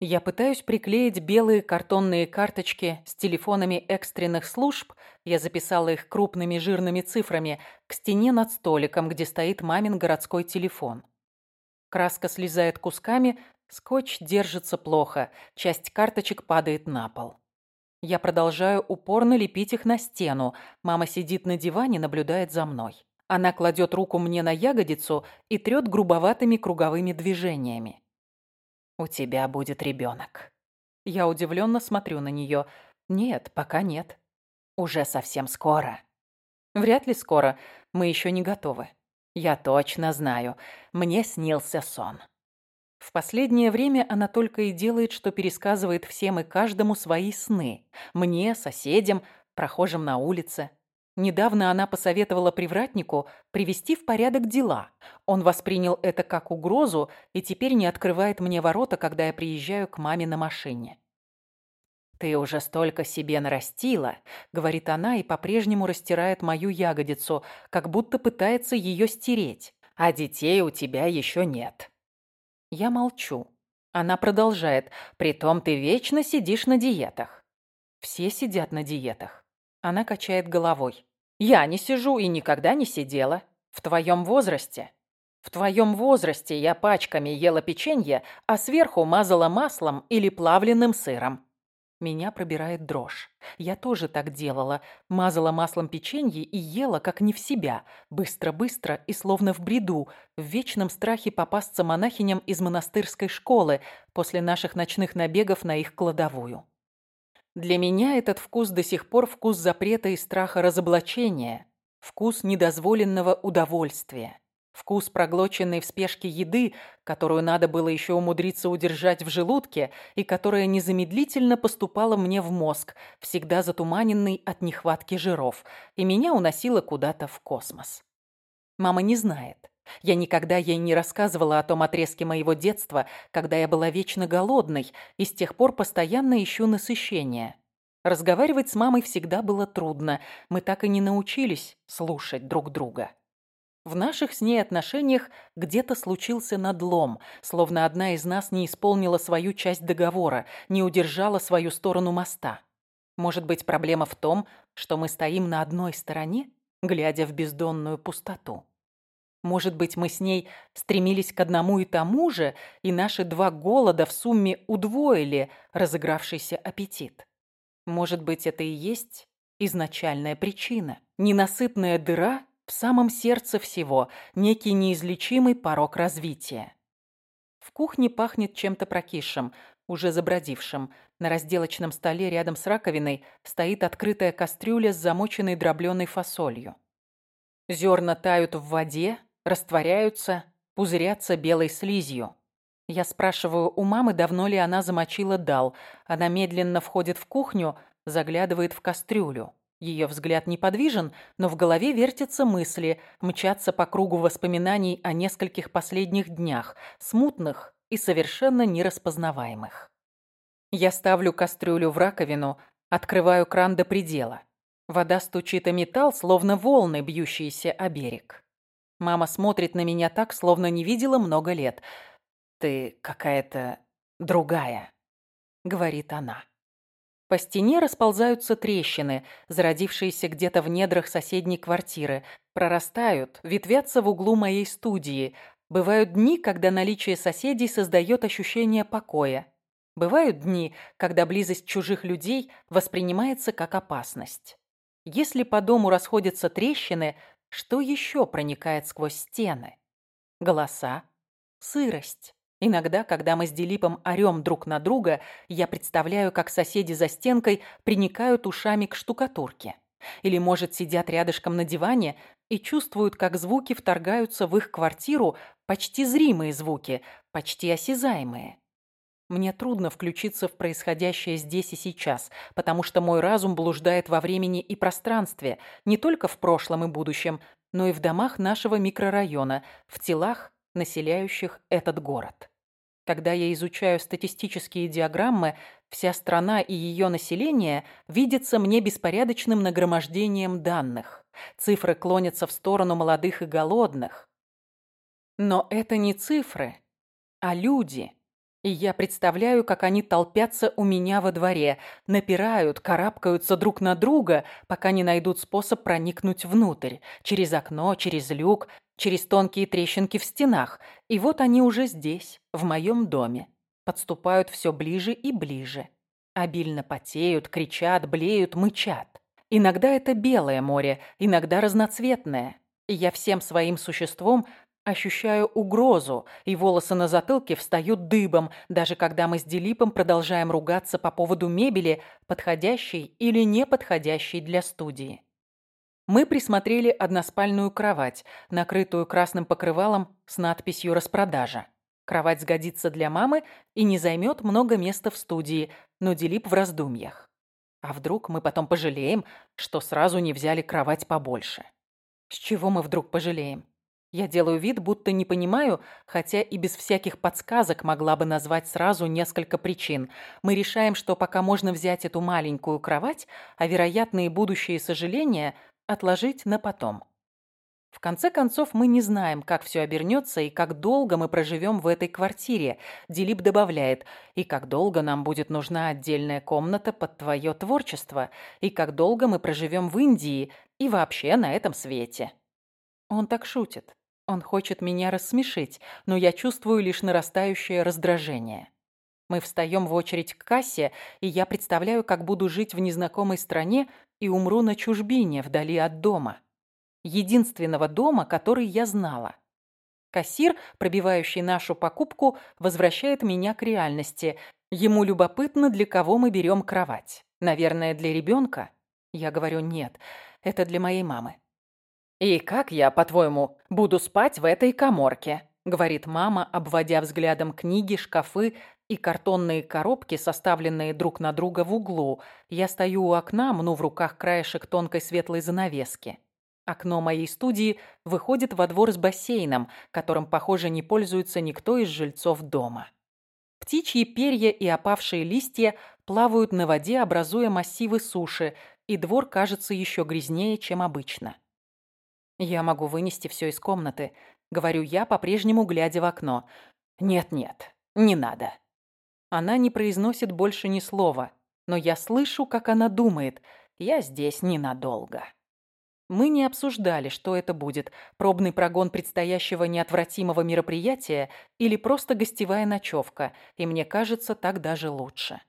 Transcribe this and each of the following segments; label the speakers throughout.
Speaker 1: Я пытаюсь приклеить белые картонные карточки с телефонами экстренных служб, я записала их крупными жирными цифрами, к стене над столиком, где стоит мамин городской телефон. Краска слезает кусками, скотч держится плохо, часть карточек падает на пол. Я продолжаю упорно лепить их на стену. Мама сидит на диване, наблюдает за мной. Она кладет руку мне на ягодицу и трет грубоватыми круговыми движениями. «У тебя будет ребенок». Я удивленно смотрю на нее. «Нет, пока нет. Уже совсем скоро». «Вряд ли скоро. Мы еще не готовы». «Я точно знаю. Мне снился сон». В последнее время она только и делает, что пересказывает всем и каждому свои сны. Мне, соседям, прохожим на улице. Недавно она посоветовала привратнику привести в порядок дела. Он воспринял это как угрозу и теперь не открывает мне ворота, когда я приезжаю к маме на машине. «Ты уже столько себе нарастила», — говорит она и по-прежнему растирает мою ягодицу, как будто пытается ее стереть. «А детей у тебя еще нет». Я молчу. Она продолжает. «Притом ты вечно сидишь на диетах». Все сидят на диетах. Она качает головой. Я не сижу и никогда не сидела. В твоем возрасте. В твоем возрасте я пачками ела печенье, а сверху мазала маслом или плавленным сыром. Меня пробирает дрожь. Я тоже так делала. Мазала маслом печенье и ела, как не в себя. Быстро-быстро и словно в бреду. В вечном страхе попасться монахиням из монастырской школы после наших ночных набегов на их кладовую. Для меня этот вкус до сих пор вкус запрета и страха разоблачения, вкус недозволенного удовольствия, вкус проглоченной в спешке еды, которую надо было еще умудриться удержать в желудке и которая незамедлительно поступала мне в мозг, всегда затуманенный от нехватки жиров, и меня уносило куда-то в космос. Мама не знает. Я никогда ей не рассказывала о том отрезке моего детства, когда я была вечно голодной и с тех пор постоянно ищу насыщения. Разговаривать с мамой всегда было трудно, мы так и не научились слушать друг друга. В наших с ней отношениях где-то случился надлом, словно одна из нас не исполнила свою часть договора, не удержала свою сторону моста. Может быть, проблема в том, что мы стоим на одной стороне, глядя в бездонную пустоту. Может быть, мы с ней стремились к одному и тому же, и наши два голода в сумме удвоили разыгравшийся аппетит. Может быть, это и есть изначальная причина. Ненасытная дыра в самом сердце всего, некий неизлечимый порог развития. В кухне пахнет чем-то прокисшим, уже забродившим. На разделочном столе рядом с раковиной стоит открытая кастрюля с замоченной дробленой фасолью. Зерна тают в воде, растворяются, пузырятся белой слизью. Я спрашиваю у мамы, давно ли она замочила дал. Она медленно входит в кухню, заглядывает в кастрюлю. Ее взгляд неподвижен, но в голове вертятся мысли, мчатся по кругу воспоминаний о нескольких последних днях, смутных и совершенно нераспознаваемых. Я ставлю кастрюлю в раковину, открываю кран до предела. Вода стучит о металл, словно волны, бьющиеся о берег. Мама смотрит на меня так, словно не видела много лет. «Ты какая-то другая», — говорит она. По стене расползаются трещины, зародившиеся где-то в недрах соседней квартиры, прорастают, ветвятся в углу моей студии. Бывают дни, когда наличие соседей создает ощущение покоя. Бывают дни, когда близость чужих людей воспринимается как опасность. Если по дому расходятся трещины, что еще проникает сквозь стены? Голоса, сырость. Иногда, когда мы с Делипом орем друг на друга, я представляю, как соседи за стенкой приникают ушами к штукатурке. Или, может, сидят рядышком на диване и чувствуют, как звуки вторгаются в их квартиру, почти зримые звуки, почти осязаемые. Мне трудно включиться в происходящее здесь и сейчас, потому что мой разум блуждает во времени и пространстве, не только в прошлом и будущем, но и в домах нашего микрорайона, в телах, населяющих этот город. Когда я изучаю статистические диаграммы, вся страна и ее население видятся мне беспорядочным нагромождением данных. Цифры клонятся в сторону молодых и голодных. Но это не цифры, а люди – И я представляю, как они толпятся у меня во дворе, напирают, карабкаются друг на друга, пока не найдут способ проникнуть внутрь, через окно, через люк, через тонкие трещинки в стенах. И вот они уже здесь, в моем доме. Подступают все ближе и ближе. Обильно потеют, кричат, блеют, мычат. Иногда это белое море, иногда разноцветное. И я всем своим существом Ощущаю угрозу, и волосы на затылке встают дыбом, даже когда мы с Делипом продолжаем ругаться по поводу мебели, подходящей или неподходящей для студии. Мы присмотрели односпальную кровать, накрытую красным покрывалом с надписью «Распродажа». Кровать сгодится для мамы и не займет много места в студии, но Делип в раздумьях. А вдруг мы потом пожалеем, что сразу не взяли кровать побольше? С чего мы вдруг пожалеем? Я делаю вид, будто не понимаю, хотя и без всяких подсказок могла бы назвать сразу несколько причин. Мы решаем, что пока можно взять эту маленькую кровать, а вероятные будущие сожаления отложить на потом. В конце концов, мы не знаем, как все обернется и как долго мы проживем в этой квартире. Дилип добавляет, и как долго нам будет нужна отдельная комната под твое творчество, и как долго мы проживем в Индии и вообще на этом свете. Он так шутит. Он хочет меня рассмешить, но я чувствую лишь нарастающее раздражение. Мы встаем в очередь к кассе, и я представляю, как буду жить в незнакомой стране и умру на чужбине, вдали от дома. Единственного дома, который я знала. Кассир, пробивающий нашу покупку, возвращает меня к реальности. Ему любопытно, для кого мы берем кровать. Наверное, для ребенка? Я говорю, нет, это для моей мамы. «И как я, по-твоему, буду спать в этой коморке?» говорит мама, обводя взглядом книги, шкафы и картонные коробки, составленные друг на друга в углу. Я стою у окна, мну в руках краешек тонкой светлой занавески. Окно моей студии выходит во двор с бассейном, которым, похоже, не пользуется никто из жильцов дома. Птичьи перья и опавшие листья плавают на воде, образуя массивы суши, и двор кажется еще грязнее, чем обычно. «Я могу вынести все из комнаты», — говорю я, по-прежнему глядя в окно. «Нет-нет, не надо». Она не произносит больше ни слова, но я слышу, как она думает. «Я здесь ненадолго». Мы не обсуждали, что это будет, пробный прогон предстоящего неотвратимого мероприятия или просто гостевая ночевка, и мне кажется, так даже лучше.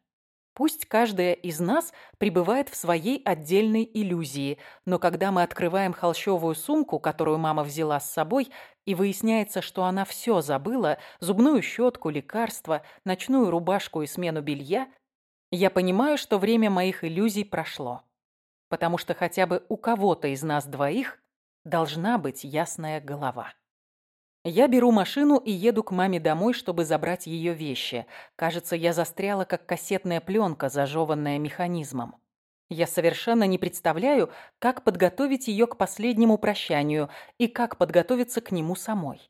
Speaker 1: Пусть каждая из нас пребывает в своей отдельной иллюзии, но когда мы открываем холщовую сумку, которую мама взяла с собой, и выясняется, что она все забыла, зубную щетку, лекарства, ночную рубашку и смену белья, я понимаю, что время моих иллюзий прошло. Потому что хотя бы у кого-то из нас двоих должна быть ясная голова. Я беру машину и еду к маме домой, чтобы забрать ее вещи. Кажется, я застряла, как кассетная пленка, зажеванная механизмом. Я совершенно не представляю, как подготовить ее к последнему прощанию и как подготовиться к нему самой.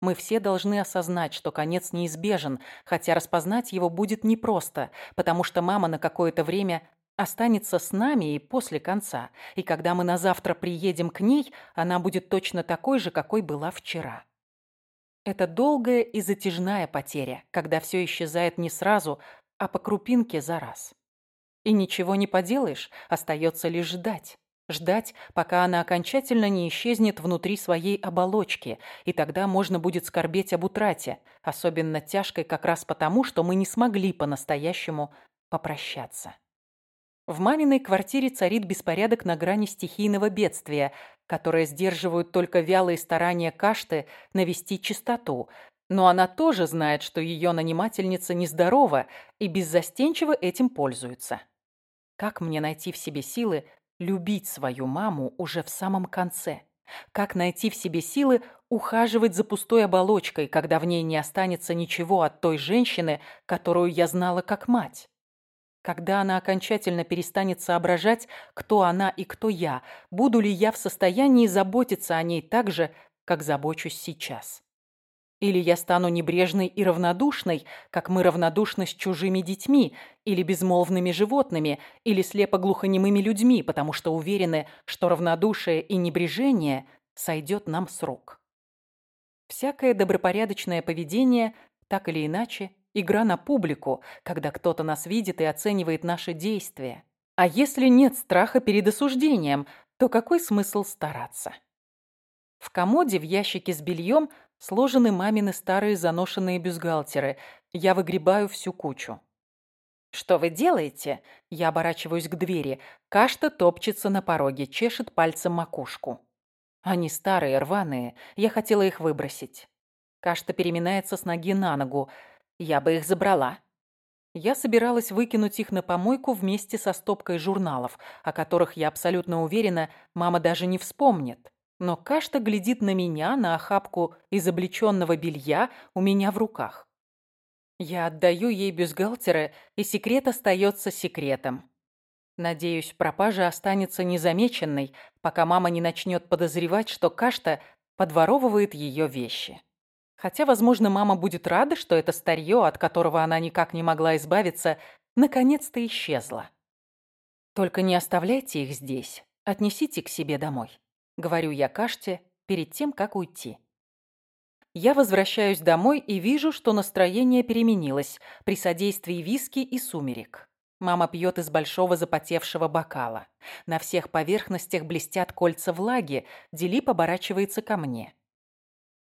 Speaker 1: Мы все должны осознать, что конец неизбежен, хотя распознать его будет непросто, потому что мама на какое-то время останется с нами и после конца, и когда мы на завтра приедем к ней, она будет точно такой же, какой была вчера. Это долгая и затяжная потеря, когда все исчезает не сразу, а по крупинке за раз. И ничего не поделаешь, остается лишь ждать. Ждать, пока она окончательно не исчезнет внутри своей оболочки, и тогда можно будет скорбеть об утрате, особенно тяжкой как раз потому, что мы не смогли по-настоящему попрощаться. В маминой квартире царит беспорядок на грани стихийного бедствия, которое сдерживают только вялые старания Кашты навести чистоту. Но она тоже знает, что ее нанимательница нездорова и беззастенчиво этим пользуется. Как мне найти в себе силы любить свою маму уже в самом конце? Как найти в себе силы ухаживать за пустой оболочкой, когда в ней не останется ничего от той женщины, которую я знала как мать? Когда она окончательно перестанет соображать, кто она и кто я, буду ли я в состоянии заботиться о ней так же, как забочусь сейчас? Или я стану небрежной и равнодушной, как мы равнодушны с чужими детьми, или безмолвными животными, или слепо-глухонемыми людьми, потому что уверены, что равнодушие и небрежение сойдет нам с рук. Всякое добропорядочное поведение так или иначе Игра на публику, когда кто-то нас видит и оценивает наши действия. А если нет страха перед осуждением, то какой смысл стараться? В комоде в ящике с бельем сложены мамины старые заношенные бюстгальтеры. Я выгребаю всю кучу. «Что вы делаете?» Я оборачиваюсь к двери. Кашта топчется на пороге, чешет пальцем макушку. Они старые, рваные. Я хотела их выбросить. Кашта переминается с ноги на ногу. Я бы их забрала. Я собиралась выкинуть их на помойку вместе со стопкой журналов, о которых, я абсолютно уверена, мама даже не вспомнит. Но Кашта глядит на меня, на охапку изобличенного белья у меня в руках. Я отдаю ей бюстгальтеры, и секрет остается секретом. Надеюсь, пропажа останется незамеченной, пока мама не начнет подозревать, что Кашта подворовывает ее вещи. Хотя, возможно, мама будет рада, что это старье, от которого она никак не могла избавиться, наконец-то исчезло. Только не оставляйте их здесь, отнесите к себе домой. Говорю я Каште перед тем, как уйти. Я возвращаюсь домой и вижу, что настроение переменилось при содействии виски и сумерек. Мама пьет из большого запотевшего бокала. На всех поверхностях блестят кольца влаги. Дилип оборачивается ко мне.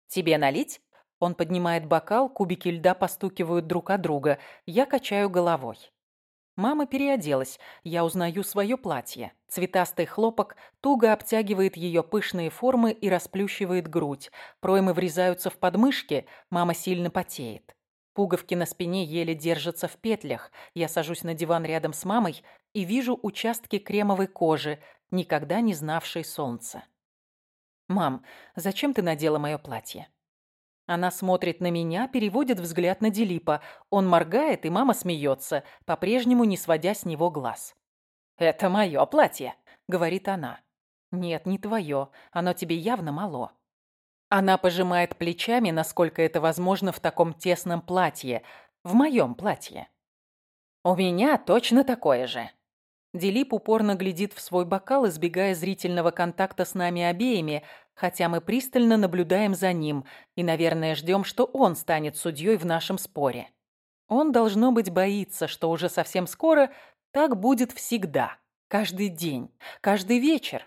Speaker 1: «Тебе налить?» Он поднимает бокал, кубики льда постукивают друг от друга. Я качаю головой. Мама переоделась. Я узнаю свое платье. Цветастый хлопок туго обтягивает ее пышные формы и расплющивает грудь. Проймы врезаются в подмышки. Мама сильно потеет. Пуговки на спине еле держатся в петлях. Я сажусь на диван рядом с мамой и вижу участки кремовой кожи, никогда не знавшей солнца. «Мам, зачем ты надела мое платье?» Она смотрит на меня, переводит взгляд на Дилипа. Он моргает, и мама смеется, по-прежнему не сводя с него глаз. «Это мое платье», — говорит она. «Нет, не твое. Оно тебе явно мало». Она пожимает плечами, насколько это возможно в таком тесном платье. В моем платье. «У меня точно такое же», Дилип упорно глядит в свой бокал, избегая зрительного контакта с нами обеими, хотя мы пристально наблюдаем за ним и, наверное, ждем, что он станет судьей в нашем споре. Он, должно быть, боится, что уже совсем скоро так будет всегда, каждый день, каждый вечер.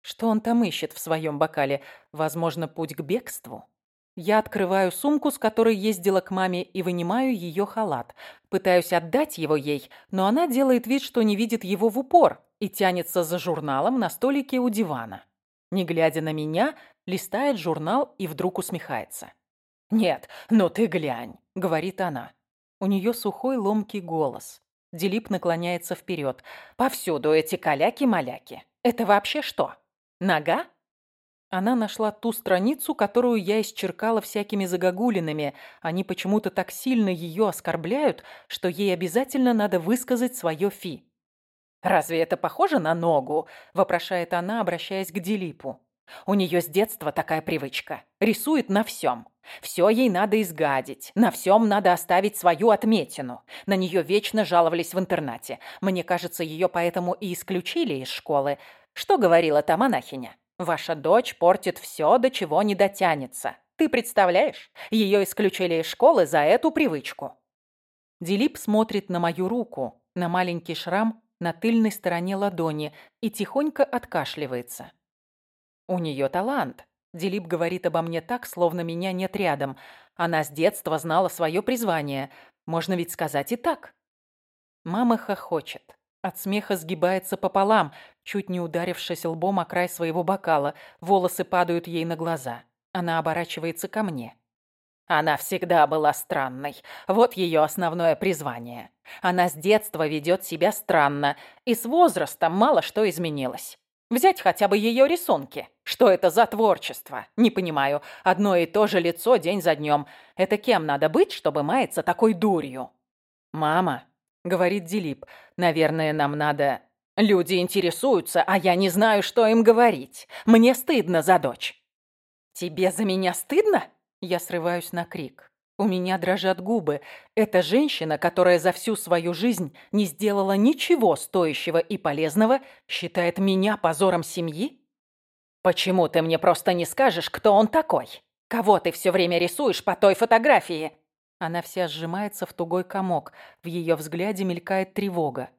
Speaker 1: Что он там ищет в своем бокале? Возможно, путь к бегству? Я открываю сумку, с которой ездила к маме, и вынимаю ее халат. Пытаюсь отдать его ей, но она делает вид, что не видит его в упор и тянется за журналом на столике у дивана. Не глядя на меня, листает журнал и вдруг усмехается. «Нет, ну ты глянь», — говорит она. У нее сухой ломкий голос. Делип наклоняется вперед. «Повсюду эти каляки-маляки. Это вообще что? Нога?» Она нашла ту страницу, которую я исчеркала всякими загогулинами. Они почему-то так сильно ее оскорбляют, что ей обязательно надо высказать свое фи. «Разве это похоже на ногу?» – вопрошает она, обращаясь к Дилипу. «У нее с детства такая привычка. Рисует на всем. Все ей надо изгадить. На всем надо оставить свою отметину. На нее вечно жаловались в интернате. Мне кажется, ее поэтому и исключили из школы. Что говорила та монахиня? Ваша дочь портит все, до чего не дотянется. Ты представляешь? Ее исключили из школы за эту привычку. Дилип смотрит на мою руку, на маленький шрам на тыльной стороне ладони и тихонько откашливается. У нее талант. Дилип говорит обо мне так, словно меня нет рядом. Она с детства знала свое призвание. Можно ведь сказать и так. Мама хохочет. От смеха сгибается пополам, чуть не ударившись лбом о край своего бокала. Волосы падают ей на глаза. Она оборачивается ко мне. Она всегда была странной. Вот ее основное призвание. Она с детства ведет себя странно, и с возрастом мало что изменилось. Взять хотя бы ее рисунки. Что это за творчество? Не понимаю. Одно и то же лицо день за днем. Это кем надо быть, чтобы маяться такой дурью? Мама, — говорит Дилип. «Наверное, нам надо...» «Люди интересуются, а я не знаю, что им говорить. Мне стыдно за дочь». «Тебе за меня стыдно?» Я срываюсь на крик. У меня дрожат губы. Эта женщина, которая за всю свою жизнь не сделала ничего стоящего и полезного, считает меня позором семьи? Почему ты мне просто не скажешь, кто он такой? Кого ты все время рисуешь по той фотографии? Она вся сжимается в тугой комок. В ее взгляде мелькает тревога.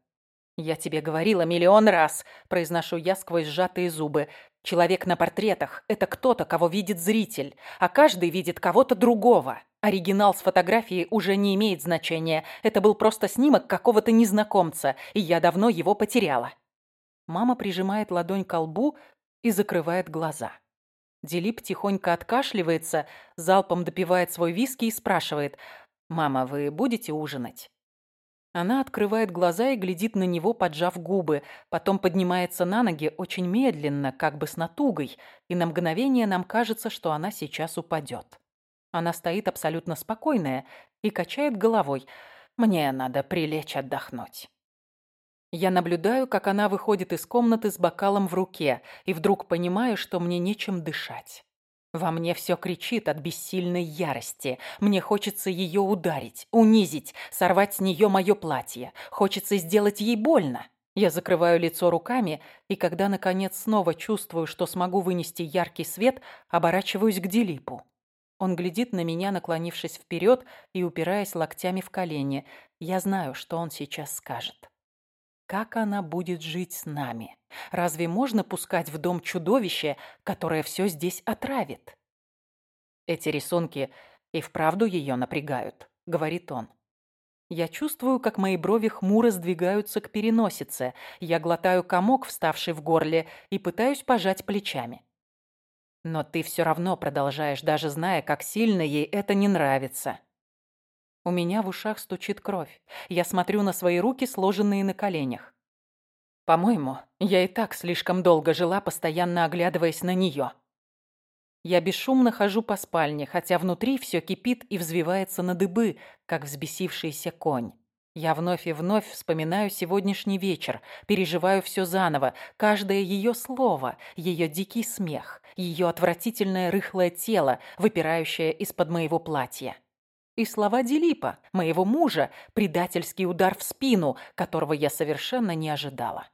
Speaker 1: «Я тебе говорила миллион раз», – произношу я сквозь сжатые зубы. «Человек на портретах – это кто-то, кого видит зритель, а каждый видит кого-то другого. Оригинал с фотографией уже не имеет значения. Это был просто снимок какого-то незнакомца, и я давно его потеряла». Мама прижимает ладонь к лбу и закрывает глаза. Делип тихонько откашливается, залпом допивает свой виски и спрашивает «Мама, вы будете ужинать?» Она открывает глаза и глядит на него, поджав губы, потом поднимается на ноги очень медленно, как бы с натугой, и на мгновение нам кажется, что она сейчас упадет. Она стоит абсолютно спокойная и качает головой. «Мне надо прилечь отдохнуть». Я наблюдаю, как она выходит из комнаты с бокалом в руке, и вдруг понимаю, что мне нечем дышать. Во мне все кричит от бессильной ярости. Мне хочется ее ударить, унизить, сорвать с нее мое платье. Хочется сделать ей больно. Я закрываю лицо руками, и когда, наконец, снова чувствую, что смогу вынести яркий свет, оборачиваюсь к Дилипу. Он глядит на меня, наклонившись вперед и упираясь локтями в колени. Я знаю, что он сейчас скажет. Как она будет жить с нами? Разве можно пускать в дом чудовище, которое все здесь отравит? Эти рисунки и вправду ее напрягают, говорит он. Я чувствую, как мои брови хмуро сдвигаются к переносице. Я глотаю комок, вставший в горле, и пытаюсь пожать плечами. Но ты все равно продолжаешь, даже зная, как сильно ей это не нравится. У меня в ушах стучит кровь. Я смотрю на свои руки, сложенные на коленях. По-моему, я и так слишком долго жила, постоянно оглядываясь на нее. Я бесшумно хожу по спальне, хотя внутри все кипит и взвивается на дыбы, как взбесившийся конь. Я вновь и вновь вспоминаю сегодняшний вечер, переживаю все заново, каждое ее слово, ее дикий смех, ее отвратительное рыхлое тело, выпирающее из-под моего платья. И слова Дилипа, моего мужа, предательский удар в спину, которого я совершенно не ожидала.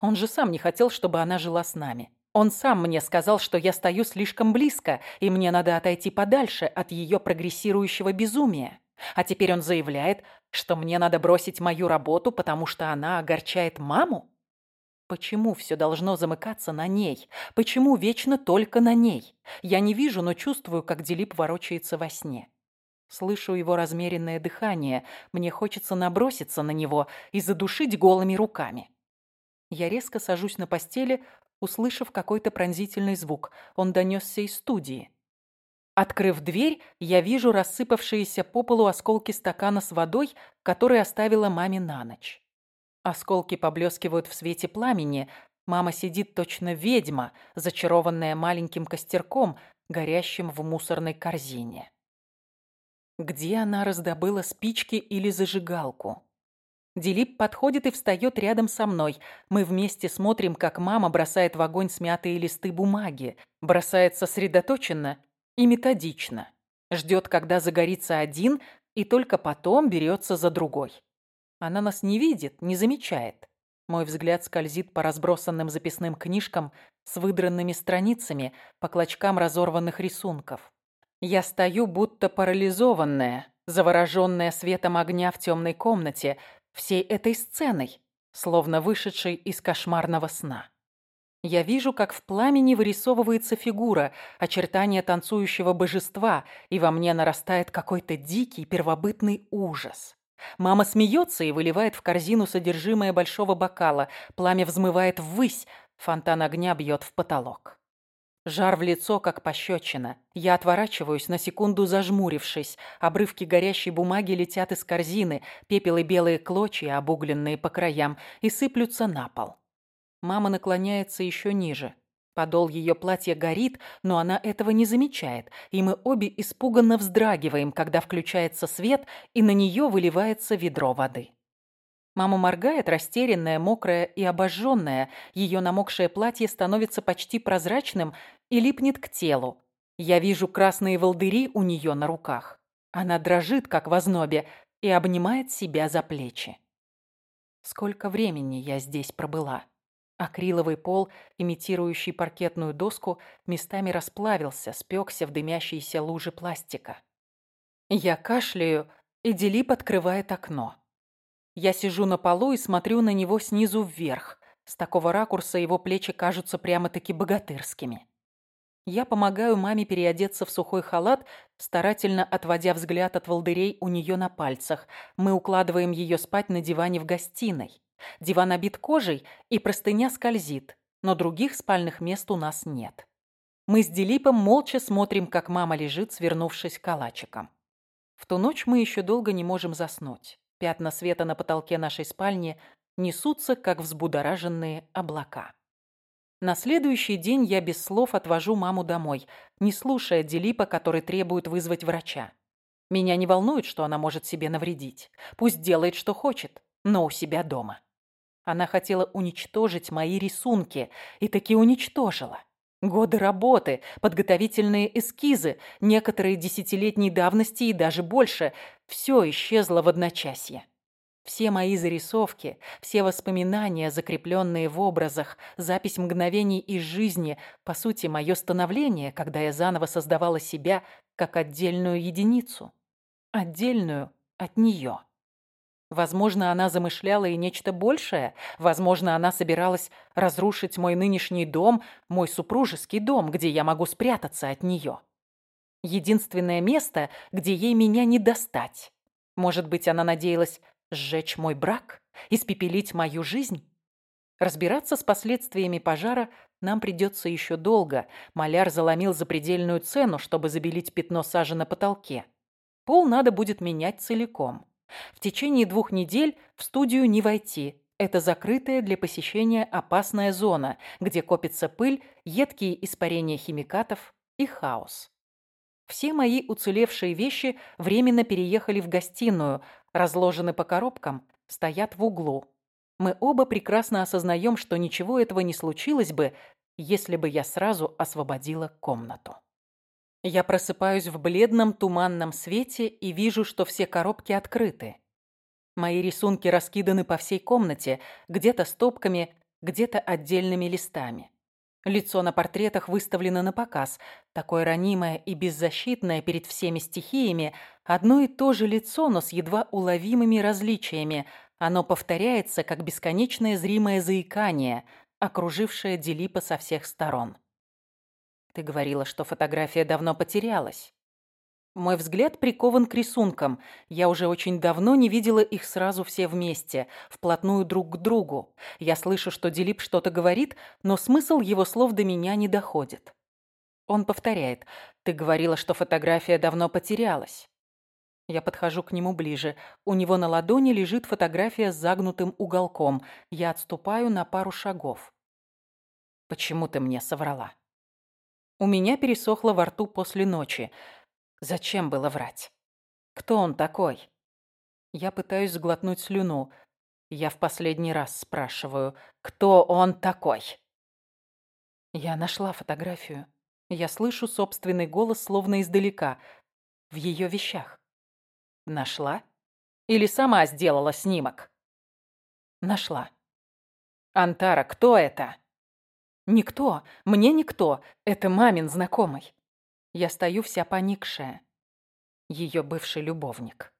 Speaker 1: Он же сам не хотел, чтобы она жила с нами. Он сам мне сказал, что я стою слишком близко, и мне надо отойти подальше от ее прогрессирующего безумия. А теперь он заявляет, что мне надо бросить мою работу, потому что она огорчает маму? Почему все должно замыкаться на ней? Почему вечно только на ней? Я не вижу, но чувствую, как Дилип ворочается во сне. Слышу его размеренное дыхание. Мне хочется наброситься на него и задушить голыми руками. Я резко сажусь на постели, услышав какой-то пронзительный звук. Он донесся из студии. Открыв дверь, я вижу рассыпавшиеся по полу осколки стакана с водой, который оставила маме на ночь. Осколки поблескивают в свете пламени. Мама сидит точно ведьма, зачарованная маленьким костерком, горящим в мусорной корзине. Где она раздобыла спички или зажигалку? Дилип подходит и встает рядом со мной. Мы вместе смотрим, как мама бросает в огонь смятые листы бумаги. Бросает сосредоточенно и методично. Ждет, когда загорится один, и только потом берется за другой. Она нас не видит, не замечает. Мой взгляд скользит по разбросанным записным книжкам с выдранными страницами, по клочкам разорванных рисунков. Я стою, будто парализованная, завороженная светом огня в темной комнате, всей этой сценой, словно вышедшей из кошмарного сна. Я вижу, как в пламени вырисовывается фигура, очертания танцующего божества, и во мне нарастает какой-то дикий первобытный ужас. Мама смеется и выливает в корзину содержимое большого бокала. Пламя взмывает ввысь, фонтан огня бьет в потолок. Жар в лицо, как пощечина. Я отворачиваюсь, на секунду зажмурившись. Обрывки горящей бумаги летят из корзины, пепел и белые клочья, обугленные по краям, и сыплются на пол. Мама наклоняется еще ниже. Подол ее платья горит, но она этого не замечает, и мы обе испуганно вздрагиваем, когда включается свет, и на нее выливается ведро воды. Мама моргает, растерянная, мокрая и обожженная. Ее намокшее платье становится почти прозрачным и липнет к телу. Я вижу красные волдыри у нее на руках. Она дрожит, как в ознобе, и обнимает себя за плечи. Сколько времени я здесь пробыла? Акриловый пол, имитирующий паркетную доску, местами расплавился, спекся в дымящиеся лужи пластика. Я кашляю, и Делип открывает окно. Я сижу на полу и смотрю на него снизу вверх. С такого ракурса его плечи кажутся прямо-таки богатырскими. Я помогаю маме переодеться в сухой халат, старательно отводя взгляд от волдырей у нее на пальцах. Мы укладываем ее спать на диване в гостиной. Диван обит кожей, и простыня скользит, но других спальных мест у нас нет. Мы с Делипом молча смотрим, как мама лежит, свернувшись калачиком. В ту ночь мы еще долго не можем заснуть. Пятна света на потолке нашей спальни несутся, как взбудораженные облака. На следующий день я без слов отвожу маму домой, не слушая Делипа, который требует вызвать врача. Меня не волнует, что она может себе навредить. Пусть делает, что хочет, но у себя дома. Она хотела уничтожить мои рисунки и таки уничтожила. Годы работы, подготовительные эскизы, некоторые десятилетней давности и даже больше – все исчезло в одночасье. Все мои зарисовки, все воспоминания, закрепленные в образах, запись мгновений из жизни, по сути, мое становление, когда я заново создавала себя как отдельную единицу. Отдельную от нее. Возможно, она замышляла и нечто большее. Возможно, она собиралась разрушить мой нынешний дом, мой супружеский дом, где я могу спрятаться от нее. Единственное место, где ей меня не достать. Может быть, она надеялась сжечь мой брак, испепелить мою жизнь? Разбираться с последствиями пожара нам придется еще долго. Маляр заломил запредельную цену, чтобы забелить пятно сажи на потолке. Пол надо будет менять целиком. В течение двух недель в студию не войти. Это закрытая для посещения опасная зона, где копится пыль, едкие испарения химикатов и хаос. Все мои уцелевшие вещи временно переехали в гостиную, разложены по коробкам, стоят в углу. Мы оба прекрасно осознаем, что ничего этого не случилось бы, если бы я сразу освободила комнату. Я просыпаюсь в бледном туманном свете и вижу, что все коробки открыты. Мои рисунки раскиданы по всей комнате, где-то стопками, где-то отдельными листами. Лицо на портретах выставлено на показ, такое ранимое и беззащитное перед всеми стихиями, одно и то же лицо, но с едва уловимыми различиями. Оно повторяется, как бесконечное зримое заикание, окружившее Делипа со всех сторон. Ты говорила, что фотография давно потерялась. Мой взгляд прикован к рисункам. Я уже очень давно не видела их сразу все вместе, вплотную друг к другу. Я слышу, что Дилип что-то говорит, но смысл его слов до меня не доходит. Он повторяет. «Ты говорила, что фотография давно потерялась». Я подхожу к нему ближе. У него на ладони лежит фотография с загнутым уголком. Я отступаю на пару шагов. «Почему ты мне соврала?» У меня пересохло во рту после ночи. Зачем было врать? Кто он такой? Я пытаюсь сглотнуть слюну. Я в последний раз спрашиваю, кто он такой? Я нашла фотографию. Я слышу собственный голос словно издалека. В ее вещах. Нашла? Или сама сделала снимок? Нашла. Антара, кто это? Никто, мне никто, это мамин знакомый. Я стою вся поникшая. Ее бывший любовник.